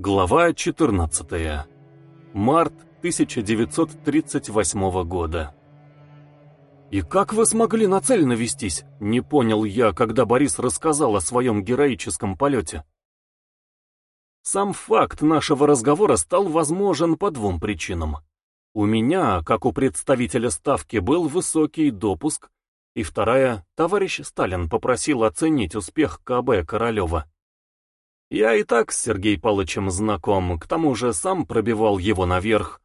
Глава 14. Март 1938 года. «И как вы смогли на цель навестись?» — не понял я, когда Борис рассказал о своем героическом полете. Сам факт нашего разговора стал возможен по двум причинам. У меня, как у представителя Ставки, был высокий допуск, и вторая, товарищ Сталин попросил оценить успех КБ Королева. Я и так с Сергеем Палычем знаком, к тому же сам пробивал его наверх.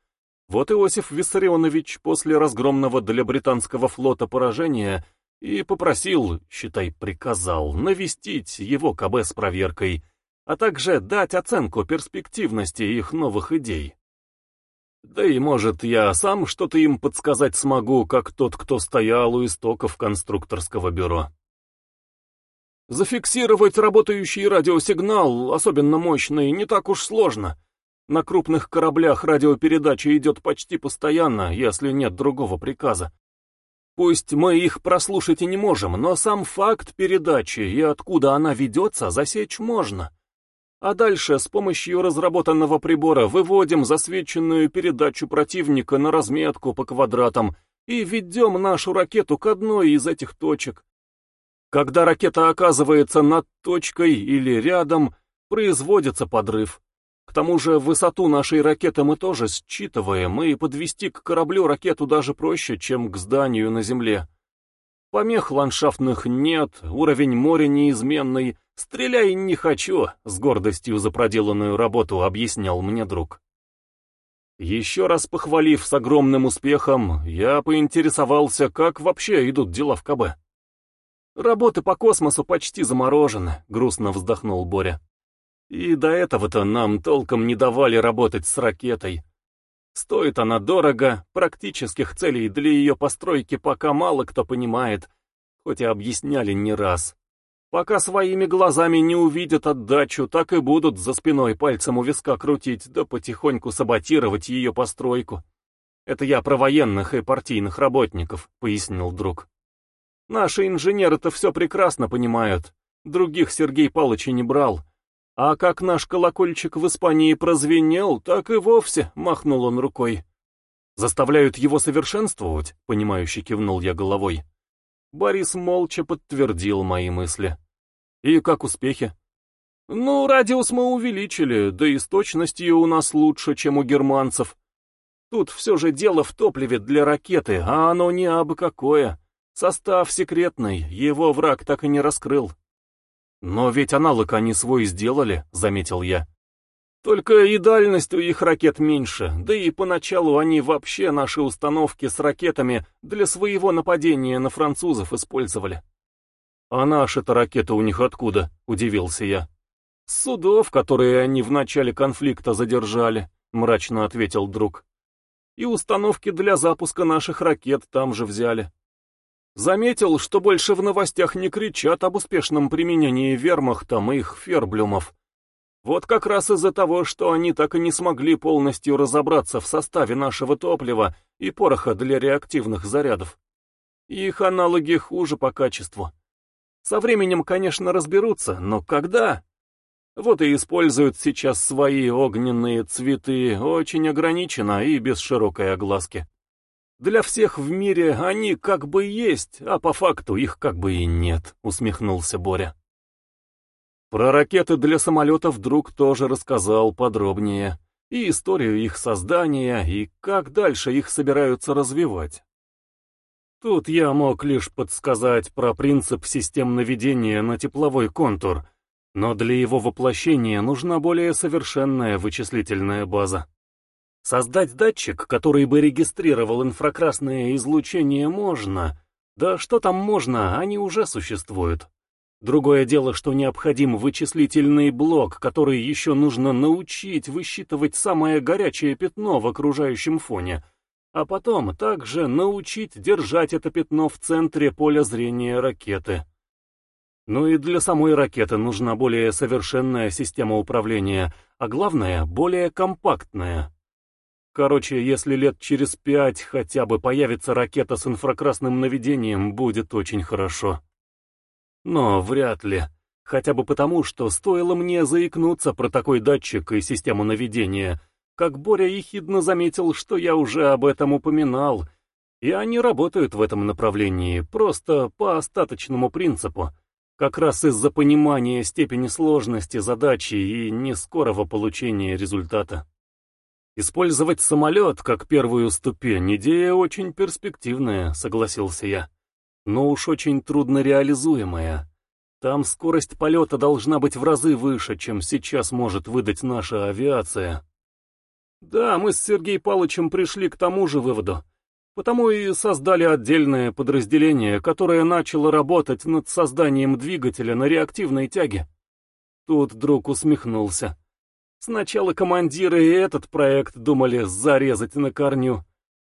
Вот Иосиф Виссарионович после разгромного для британского флота поражения и попросил, считай, приказал, навестить его КБ с проверкой, а также дать оценку перспективности их новых идей. Да и, может, я сам что-то им подсказать смогу, как тот, кто стоял у истоков конструкторского бюро. Зафиксировать работающий радиосигнал, особенно мощный, не так уж сложно. На крупных кораблях радиопередача идет почти постоянно, если нет другого приказа. Пусть мы их прослушать и не можем, но сам факт передачи и откуда она ведется засечь можно. А дальше с помощью разработанного прибора выводим засвеченную передачу противника на разметку по квадратам и ведем нашу ракету к одной из этих точек. Когда ракета оказывается над точкой или рядом, производится подрыв. К тому же высоту нашей ракеты мы тоже считываем, и подвести к кораблю ракету даже проще, чем к зданию на земле. Помех ландшафтных нет, уровень моря неизменный. Стреляй не хочу, с гордостью за проделанную работу объяснял мне друг. Еще раз похвалив с огромным успехом, я поинтересовался, как вообще идут дела в КБ. «Работы по космосу почти заморожены», — грустно вздохнул Боря. «И до этого-то нам толком не давали работать с ракетой. Стоит она дорого, практических целей для ее постройки пока мало кто понимает, хоть и объясняли не раз. Пока своими глазами не увидят отдачу, так и будут за спиной пальцем у виска крутить, да потихоньку саботировать ее постройку. Это я про военных и партийных работников», — пояснил друг. Наши инженеры-то все прекрасно понимают. Других Сергей Палыч не брал. А как наш колокольчик в Испании прозвенел, так и вовсе махнул он рукой. Заставляют его совершенствовать, понимающе кивнул я головой. Борис молча подтвердил мои мысли. И как успехи? Ну, радиус мы увеличили, да и с точностью у нас лучше, чем у германцев. Тут все же дело в топливе для ракеты, а оно не абы какое. Состав секретный, его враг так и не раскрыл. Но ведь аналог они свой сделали, заметил я. Только и дальность у их ракет меньше, да и поначалу они вообще наши установки с ракетами для своего нападения на французов использовали. А наши-то ракеты у них откуда, удивился я. С судов, которые они в начале конфликта задержали, мрачно ответил друг. И установки для запуска наших ракет там же взяли. Заметил, что больше в новостях не кричат об успешном применении вермахтом их ферблюмов. Вот как раз из-за того, что они так и не смогли полностью разобраться в составе нашего топлива и пороха для реактивных зарядов. Их аналоги хуже по качеству. Со временем, конечно, разберутся, но когда? Вот и используют сейчас свои огненные цветы очень ограниченно и без широкой огласки. Для всех в мире они как бы есть, а по факту их как бы и нет», — усмехнулся Боря. Про ракеты для самолетов друг тоже рассказал подробнее, и историю их создания, и как дальше их собираются развивать. Тут я мог лишь подсказать про принцип систем наведения на тепловой контур, но для его воплощения нужна более совершенная вычислительная база. Создать датчик, который бы регистрировал инфракрасное излучение, можно. Да что там можно, они уже существуют. Другое дело, что необходим вычислительный блок, который еще нужно научить высчитывать самое горячее пятно в окружающем фоне, а потом также научить держать это пятно в центре поля зрения ракеты. Ну и для самой ракеты нужна более совершенная система управления, а главное, более компактная. Короче, если лет через пять хотя бы появится ракета с инфракрасным наведением, будет очень хорошо. Но вряд ли. Хотя бы потому, что стоило мне заикнуться про такой датчик и систему наведения, как Боря ехидно заметил, что я уже об этом упоминал, и они работают в этом направлении, просто по остаточному принципу, как раз из-за понимания степени сложности задачи и нескорого получения результата. Использовать самолет как первую ступень – идея очень перспективная, согласился я, но уж очень трудно реализуемая. Там скорость полета должна быть в разы выше, чем сейчас может выдать наша авиация. Да, мы с Сергеем Павловичем пришли к тому же выводу. Потому и создали отдельное подразделение, которое начало работать над созданием двигателя на реактивной тяге. Тут друг усмехнулся. Сначала командиры и этот проект думали зарезать на корню.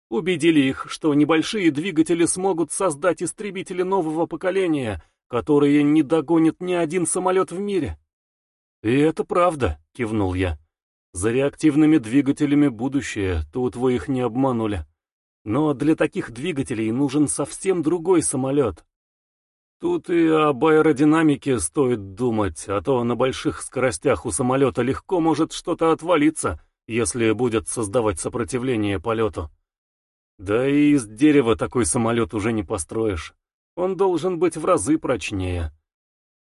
Убедили их, что небольшие двигатели смогут создать истребители нового поколения, которые не догонят ни один самолет в мире. «И это правда», — кивнул я. «За реактивными двигателями будущее, тут вы их не обманули». Но для таких двигателей нужен совсем другой самолет. Тут и об аэродинамике стоит думать, а то на больших скоростях у самолета легко может что-то отвалиться, если будет создавать сопротивление полету. Да и из дерева такой самолет уже не построишь. Он должен быть в разы прочнее.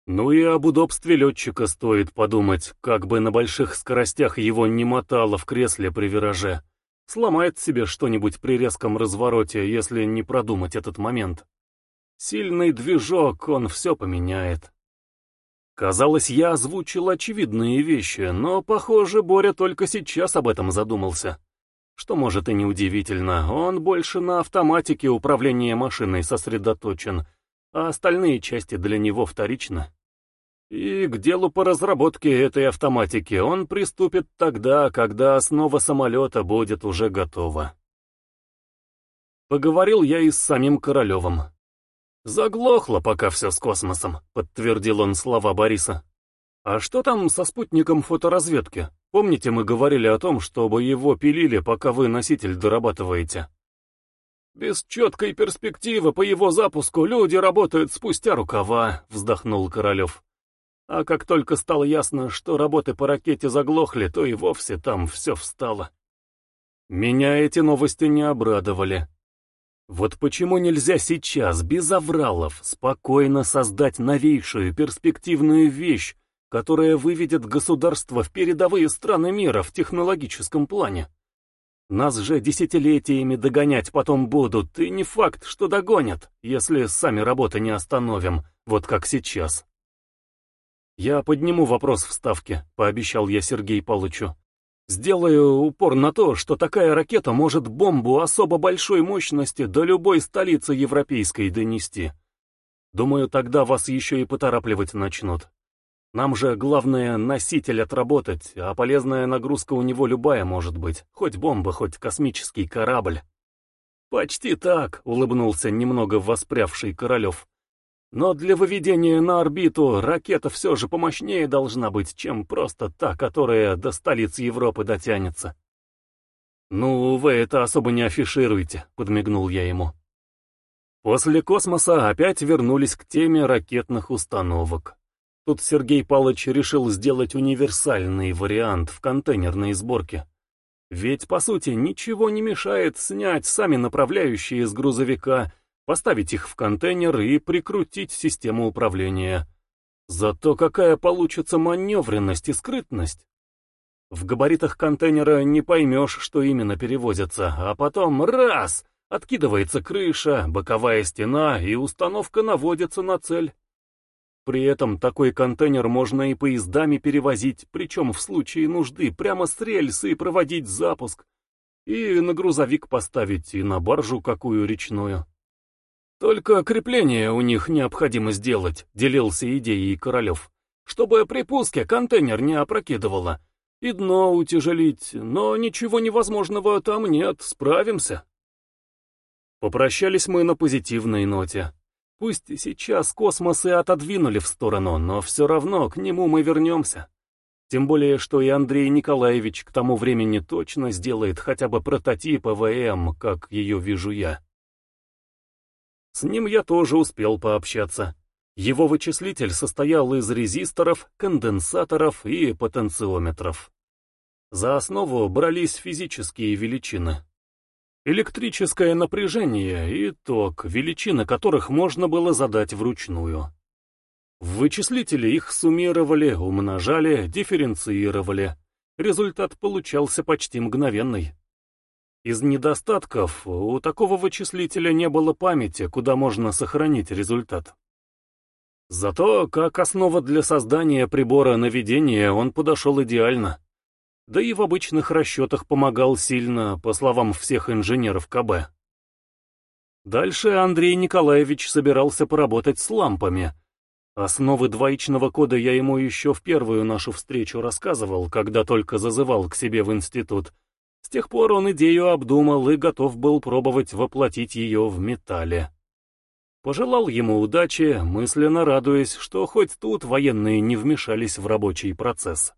Ну и об удобстве летчика стоит подумать, как бы на больших скоростях его не мотало в кресле при вираже сломает себе что-нибудь при резком развороте, если не продумать этот момент. Сильный движок, он все поменяет. Казалось, я озвучил очевидные вещи, но, похоже, Боря только сейчас об этом задумался. Что может и неудивительно, он больше на автоматике управления машиной сосредоточен, а остальные части для него вторично. И к делу по разработке этой автоматики он приступит тогда, когда основа самолета будет уже готова. Поговорил я и с самим Королевым. «Заглохло пока все с космосом», — подтвердил он слова Бориса. «А что там со спутником фоторазведки? Помните, мы говорили о том, чтобы его пилили, пока вы носитель дорабатываете?» «Без четкой перспективы по его запуску люди работают спустя рукава», — вздохнул Королев. А как только стало ясно, что работы по ракете заглохли, то и вовсе там все встало. Меня эти новости не обрадовали. Вот почему нельзя сейчас, без авралов, спокойно создать новейшую перспективную вещь, которая выведет государство в передовые страны мира в технологическом плане? Нас же десятилетиями догонять потом будут, и не факт, что догонят, если сами работы не остановим, вот как сейчас. «Я подниму вопрос в Ставке», — пообещал я Сергею Павловичу. «Сделаю упор на то, что такая ракета может бомбу особо большой мощности до любой столицы европейской донести. Думаю, тогда вас еще и поторапливать начнут. Нам же главное носитель отработать, а полезная нагрузка у него любая может быть, хоть бомба, хоть космический корабль». «Почти так», — улыбнулся немного воспрявший Королев. Но для выведения на орбиту ракета все же помощнее должна быть, чем просто та, которая до столиц Европы дотянется. «Ну, вы это особо не афишируете», — подмигнул я ему. После космоса опять вернулись к теме ракетных установок. Тут Сергей Павлович решил сделать универсальный вариант в контейнерной сборке. Ведь, по сути, ничего не мешает снять сами направляющие из грузовика поставить их в контейнер и прикрутить систему управления. Зато какая получится маневренность и скрытность. В габаритах контейнера не поймешь, что именно перевозится, а потом раз — откидывается крыша, боковая стена, и установка наводится на цель. При этом такой контейнер можно и поездами перевозить, причем в случае нужды прямо с рельсы проводить запуск, и на грузовик поставить, и на баржу какую речную. Только крепление у них необходимо сделать, делился идеей Королев, чтобы при пуске контейнер не опрокидывало. И дно утяжелить, но ничего невозможного там нет, справимся. Попрощались мы на позитивной ноте. Пусть сейчас космос и отодвинули в сторону, но все равно к нему мы вернемся. Тем более, что и Андрей Николаевич к тому времени точно сделает хотя бы прототип АВМ, как ее вижу я. С ним я тоже успел пообщаться. Его вычислитель состоял из резисторов, конденсаторов и потенциометров. За основу брались физические величины. Электрическое напряжение и ток, величины которых можно было задать вручную. В вычислителе их суммировали, умножали, дифференцировали. Результат получался почти мгновенный. Из недостатков у такого вычислителя не было памяти, куда можно сохранить результат. Зато как основа для создания прибора наведения он подошел идеально. Да и в обычных расчетах помогал сильно, по словам всех инженеров КБ. Дальше Андрей Николаевич собирался поработать с лампами. Основы двоичного кода я ему еще в первую нашу встречу рассказывал, когда только зазывал к себе в институт. С тех пор он идею обдумал и готов был пробовать воплотить ее в металле. Пожелал ему удачи, мысленно радуясь, что хоть тут военные не вмешались в рабочий процесс.